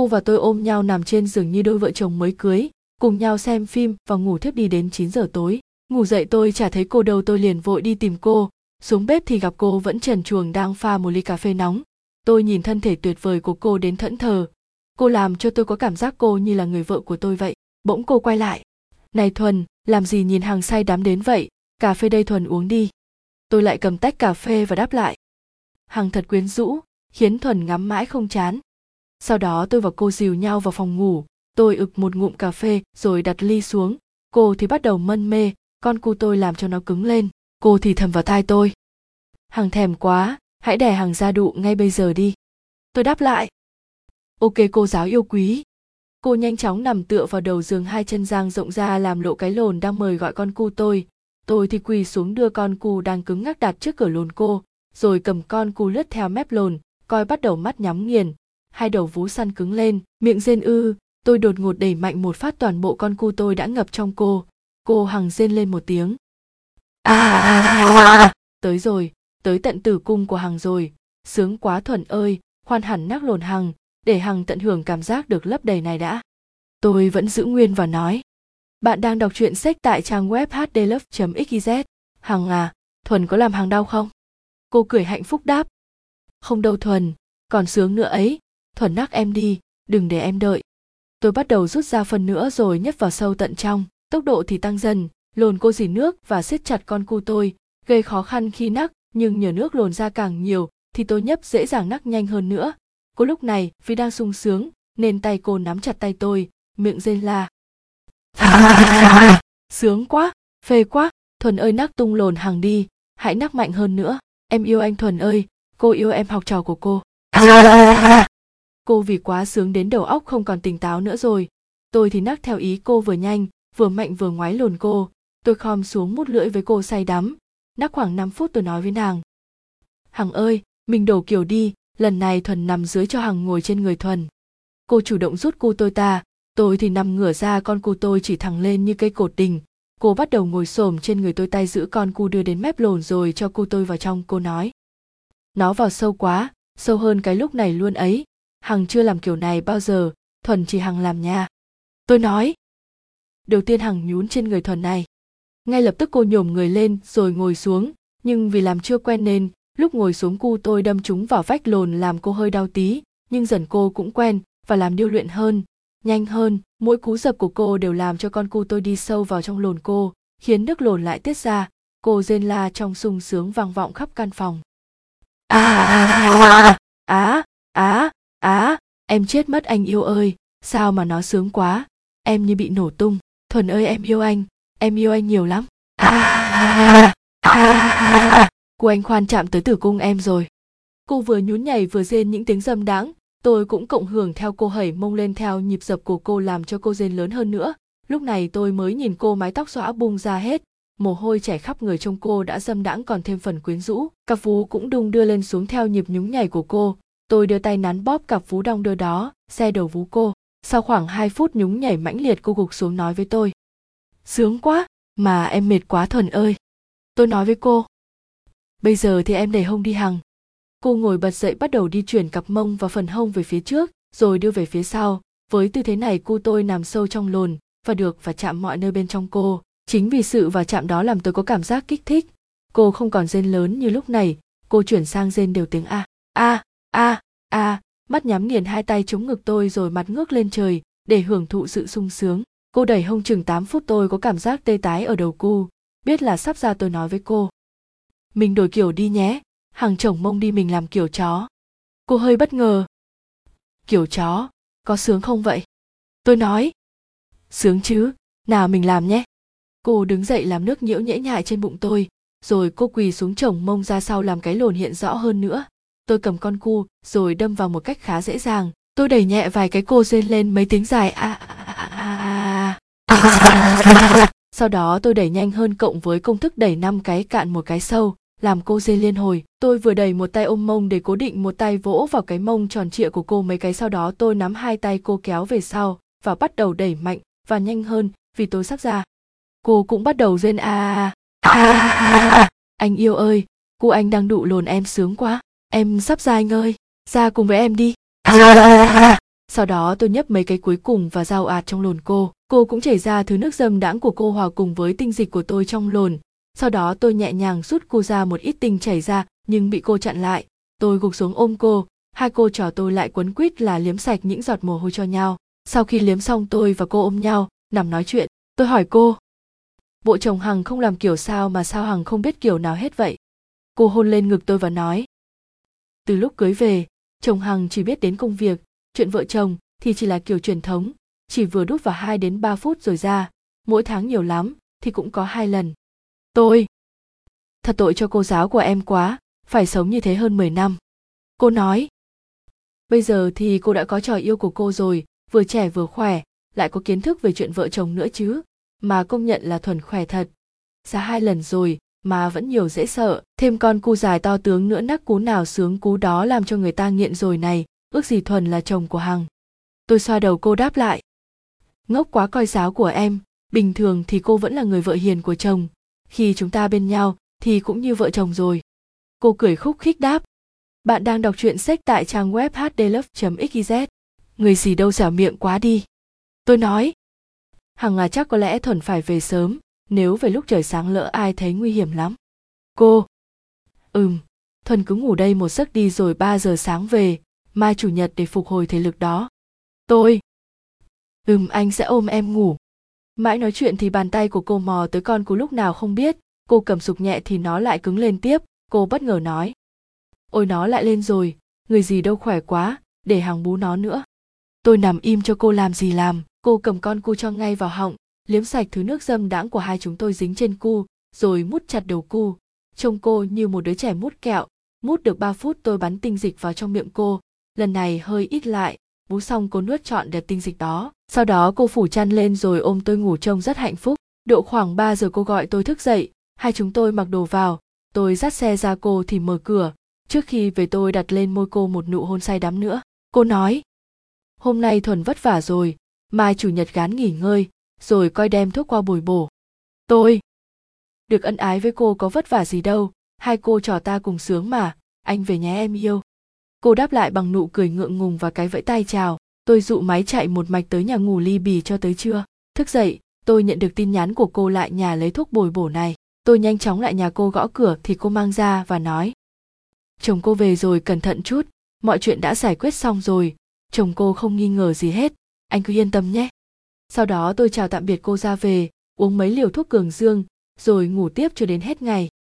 cô và tôi ôm nhau nằm trên giường như đôi vợ chồng mới cưới, cùng nhau xem phim và ngủ thiếp đi đến 9 giờ tối. Ngủ dậy tôi chả thấy cô đâu, tôi liền vội đi tìm cô. Xuống bếp thì gặp cô vẫn trần chuồng đang pha một ly cà phê nóng. Tôi nhìn thân thể tuyệt vời của cô đến thẫn thờ. Cô làm cho tôi có cảm giác cô như là người vợ của tôi vậy. Bỗng cô quay lại. Này thuần, làm gì nhìn hàng say đắm đến vậy? Cà phê đây thuần uống đi. Tôi lại cầm tách cà phê và đáp lại. Hằng thật quyến rũ, khiến thuần ngắm mãi không chán sau đó tôi và cô dìu nhau vào phòng ngủ. Tôi ực một ngụm cà phê rồi đặt ly xuống. Cô thì bắt đầu mân mê. Con cu tôi làm cho nó cứng lên. Cô thì thầm vào tai tôi. Hằng thèm quá. Hãy đẻ hằng ra đụ ngay bây giờ đi. Tôi đáp lại. Ok, cô giáo yêu quý. Cô nhanh chóng nằm tựa vào đầu giường hai chân giang rộng ra làm lộ cái lồn đang mời gọi con cu tôi. Tôi thì quỳ xuống đưa con cu đang cứng ngắc đặt trước cửa lồn cô, rồi cầm con cu lướt theo mép lồn, coi bắt đầu mắt nhắm nghiền hai đầu vú săn cứng lên miệng rên ư tôi đột ngột đẩy mạnh một phát toàn bộ con cu tôi đã ngập trong cô. Cô hằng rên lên một tiếng. À, tới rồi tới tận tử cung của hằng rồi. Sướng quá thuần ơi khoan hẳn nác lồn hằng để hằng tận hưởng cảm giác được lấp đầy này đã. Tôi vẫn giữ nguyên và nói. Bạn đang đọc truyện sách tại trang web hdlove xyz hằng à thuần có làm hằng đau không? Cô cười hạnh phúc đáp. Không đâu thuần còn sướng nữa ấy thuần nắc em đi đừng để em đợi. Tôi bắt đầu rút ra phần nữa rồi nhấp vào sâu tận trong tốc độ thì tăng dần lồn cô dì nước và siết chặt con cu tôi gây khó khăn khi nắc nhưng nhờ nước lồn ra càng nhiều thì tôi nhấp dễ dàng nắc nhanh hơn nữa. Cô lúc này vì đang sung sướng nên tay cô nắm chặt tay tôi miệng rên la. Sướng quá phê quá thuần ơi nắc tung lồn hàng đi hãy nắc mạnh hơn nữa. Em yêu anh thuần ơi cô yêu em học trò của cô cô vì quá sướng đến đầu óc không còn tỉnh táo nữa rồi. Tôi thì nắc theo ý cô vừa nhanh, vừa mạnh vừa ngoái lồn cô. Tôi khom xuống mút lưỡi với cô say đắm. Nắc khoảng 5 phút tôi nói với nàng. Hằng ơi, mình đổ kiểu đi, lần này thuần nằm dưới cho hằng ngồi trên người thuần. Cô chủ động rút cu tôi ta. Tôi thì nằm ngửa ra con cu tôi chỉ thẳng lên như cây cột đình. Cô bắt đầu ngồi xổm trên người tôi tay giữ con cu đưa đến mép lồn rồi cho cu tôi vào trong, cô nói. Nó vào sâu quá, sâu hơn cái lúc này luôn ấy hằng chưa làm kiểu này bao giờ thuần chỉ hằng làm nha. Tôi nói. Đầu tiên hằng nhún trên người thuần này. Ngay lập tức cô nhổm người lên rồi ngồi xuống nhưng vì làm chưa quen nên lúc ngồi xuống cu tôi đâm chúng vào vách lồn làm cô hơi đau tí nhưng dần cô cũng quen và làm điêu luyện hơn nhanh hơn. Mỗi cú dập của cô đều làm cho con cu tôi đi sâu vào trong lồn cô khiến nước lồn lại tiết ra. Cô rên la trong sung sướng vang vọng khắp căn phòng. À, à, à, à em chết mất anh yêu ơi, sao mà nó sướng quá? Em như bị nổ tung. Thuần ơi, em yêu anh. Em yêu anh nhiều lắm. Cô anh khoan chạm tới tử cung em rồi. Cô vừa nhún nhảy vừa rên những tiếng dâm đãng. Tôi cũng cộng hưởng theo cô hẩy mông lên theo nhịp dập của cô làm cho cô rên lớn hơn nữa. Lúc này tôi mới nhìn cô mái tóc xõa bung ra hết. Mồ hôi chảy khắp người trông cô đã dâm đãng còn thêm phần quyến rũ. Cặp vú cũng đung đưa lên xuống theo nhịp nhúng nhảy của cô tôi đưa tay nắn bóp cặp vú đong đưa đó xe đầu vú cô. Sau khoảng 2 phút nhúng nhảy mãnh liệt, cô gục xuống nói với tôi. Sướng quá, mà em mệt quá thuần ơi. Tôi nói với cô. Bây giờ thì em đẩy hông đi hằng. Cô ngồi bật dậy bắt đầu đi chuyển cặp mông và phần hông về phía trước, rồi đưa về phía sau. Với tư thế này cô tôi nằm sâu trong lồn và được và chạm mọi nơi bên trong cô. Chính vì sự và chạm đó làm tôi có cảm giác kích thích. Cô không còn rên lớn như lúc này. Cô chuyển sang rên đều tiếng a. A! A a, mắt nhắm nghiền hai tay chống ngực tôi rồi mặt ngước lên trời để hưởng thụ sự sung sướng. Cô đẩy hông chừng 8 phút tôi có cảm giác tê tái ở đầu cu, biết là sắp ra tôi nói với cô. Mình đổi kiểu đi nhé, hàng chồng mông đi mình làm kiểu chó. Cô hơi bất ngờ. Kiểu chó, có sướng không vậy? Tôi nói. Sướng chứ, nào mình làm nhé. Cô đứng dậy làm nước nhiễu nhễ nhại trên bụng tôi, rồi cô quỳ xuống chồng mông ra sau làm cái lồn hiện rõ hơn nữa tôi cầm con cu rồi đâm vào một cách khá dễ dàng tôi đẩy nhẹ vài cái cô rên lên mấy tiếng dài a à, sau đó tôi đẩy nhanh hơn cộng với công thức đẩy năm cái cạn một cái sâu làm cô dê liên hồi tôi vừa đẩy một tay ôm mông để cố định một tay vỗ vào cái mông tròn trịa của cô mấy cái sau đó tôi nắm hai tay cô kéo về sau và bắt đầu đẩy mạnh và nhanh hơn vì tôi sắp ra cô cũng bắt đầu rên a à. anh yêu ơi cô anh đang đụ lồn em sướng quá em sắp ra anh ơi ra cùng với em đi. Sau đó tôi nhấp mấy cái cuối cùng và dao ạt trong lồn cô. Cô cũng chảy ra thứ nước dâm đãng của cô hòa cùng với tinh dịch của tôi trong lồn. Sau đó tôi nhẹ nhàng rút cô ra một ít tinh chảy ra nhưng bị cô chặn lại. Tôi gục xuống ôm cô. Hai cô trò tôi lại quấn quýt là liếm sạch những giọt mồ hôi cho nhau. Sau khi liếm xong tôi và cô ôm nhau nằm nói chuyện. Tôi hỏi cô bộ chồng hằng không làm kiểu sao mà sao hằng không biết kiểu nào hết vậy? Cô hôn lên ngực tôi và nói từ lúc cưới về, chồng hằng chỉ biết đến công việc, chuyện vợ chồng thì chỉ là kiểu truyền thống, chỉ vừa đút vào 2 đến 3 phút rồi ra. Mỗi tháng nhiều lắm thì cũng có hai lần. Tôi! Thật tội cho cô giáo của em quá, phải sống như thế hơn 10 năm. Cô nói. Bây giờ thì cô đã có trò yêu của cô rồi, vừa trẻ vừa khỏe, lại có kiến thức về chuyện vợ chồng nữa chứ, mà công nhận là thuần khỏe thật. Ra hai lần rồi mà vẫn nhiều dễ sợ. Thêm con cu dài to tướng nữa nắc cú nào sướng cú đó làm cho người ta nghiện rồi này, ước gì thuần là chồng của hằng. Tôi xoa đầu cô đáp lại. Ngốc quá coi giáo của em. Bình thường thì cô vẫn là người vợ hiền của chồng. Khi chúng ta bên nhau, thì cũng như vợ chồng rồi. Cô cười khúc khích đáp. Bạn đang đọc truyện sách tại trang web hdlove xyz người gì đâu dẻo miệng quá đi. Tôi nói. Hằng à chắc có lẽ thuần phải về sớm nếu về lúc trời sáng lỡ ai thấy nguy hiểm lắm. Cô. Ừm, thuần cứ ngủ đây một giấc đi rồi 3 giờ sáng về, mai chủ nhật để phục hồi thể lực đó. Tôi. Ừm, anh sẽ ôm em ngủ. Mãi nói chuyện thì bàn tay của cô mò tới con cú lúc nào không biết, cô cầm sục nhẹ thì nó lại cứng lên tiếp, cô bất ngờ nói. Ôi, nó lại lên rồi, người gì đâu khỏe quá, để hàng bú nó nữa. Tôi nằm im cho cô làm gì làm, cô cầm con cu cho ngay vào họng liếm sạch thứ nước dâm đãng của hai chúng tôi dính trên cu, rồi mút chặt đầu cu. Trông cô như một đứa trẻ mút kẹo. Mút được 3 phút tôi bắn tinh dịch vào trong miệng cô. Lần này hơi ít lại. Bú xong cô nuốt trọn đợt tinh dịch đó. Sau đó cô phủ chăn lên rồi ôm tôi ngủ trông rất hạnh phúc. Độ khoảng 3 giờ cô gọi tôi thức dậy. Hai chúng tôi mặc đồ vào. Tôi dắt xe ra cô thì mở cửa. Trước khi về tôi đặt lên môi cô một nụ hôn say đắm nữa. Cô nói, hôm nay thuần vất vả rồi. Mai chủ nhật gán nghỉ ngơi rồi coi đem thuốc qua bồi bổ. Tôi. Được ân ái với cô có vất vả gì đâu, hai cô trò ta cùng sướng mà, anh về nhé em yêu. Cô đáp lại bằng nụ cười ngượng ngùng và cái vẫy tay chào, tôi dụ máy chạy một mạch tới nhà ngủ ly bì cho tới trưa. Thức dậy, tôi nhận được tin nhắn của cô lại nhà lấy thuốc bồi bổ này. Tôi nhanh chóng lại nhà cô gõ cửa thì cô mang ra và nói. Chồng cô về rồi, cẩn thận chút, mọi chuyện đã giải quyết xong rồi. Chồng cô không nghi ngờ gì hết, anh cứ yên tâm nhé sau đó tôi chào tạm biệt cô ra về, uống mấy liều thuốc cường dương, rồi ngủ tiếp cho đến hết ngày.